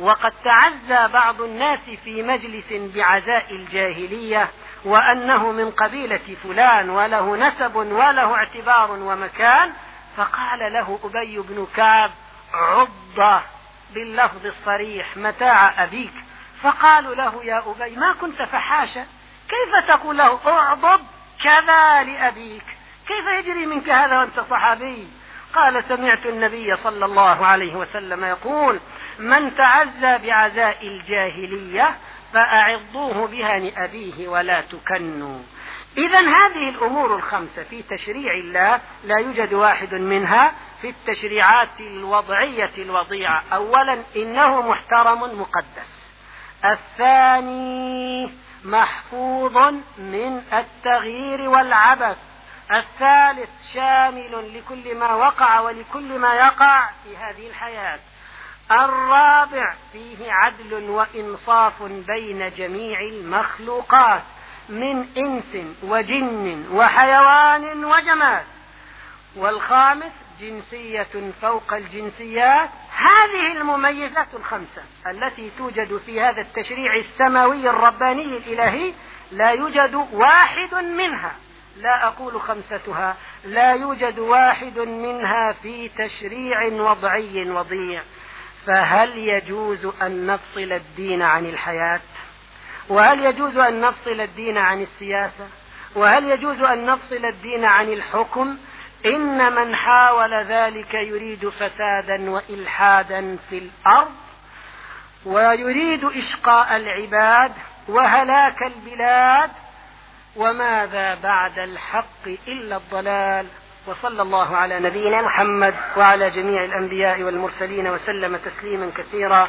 وقد تعزى بعض الناس في مجلس بعزاء الجاهلية وأنه من قبيلة فلان وله نسب وله اعتبار ومكان فقال له أبي بن كعب عض. باللفظ الصريح متاع أبيك. فقالوا له يا أبي ما كنت فحاشا؟ كيف تقول له أعضب كذا لأبيك. كيف يجري منك هذا وأنت صحابي؟ قال سمعت النبي صلى الله عليه وسلم يقول من تعزى بعزاء الجاهلية فأعضوه بها لأبيه ولا تكنوا. إذا هذه الأمور الخمسة في تشريع الله لا يوجد واحد منها في التشريعات الوضعية الوضيعة. أولا إنه محترم مقدس. الثاني محفوظ من التغيير والعبث. الثالث شامل لكل ما وقع ولكل ما يقع في هذه الحياة. الرابع فيه عدل وإنصاف بين جميع المخلوقات. من إنس وجن وحيوان وجماد. والخامس جنسية فوق الجنسيات. هذه المميزات الخمسة التي توجد في هذا التشريع السماوي الرباني الإلهي لا يوجد واحد منها. لا أقول خمستها لا يوجد واحد منها في تشريع وضعي وضيع. فهل يجوز أن نفصل الدين عن الحياة؟ وهل يجوز أن نفصل الدين عن السياسة؟ وهل يجوز أن نفصل الدين عن الحكم؟ إن من حاول ذلك يريد فسادا وإلحادا في الأرض ويريد إشقاء العباد وهلاك البلاد وماذا بعد الحق إلا الضلال؟ وصلى الله على نبينا محمد وعلى جميع الأنبياء والمرسلين وسلم تسليما كثيرا.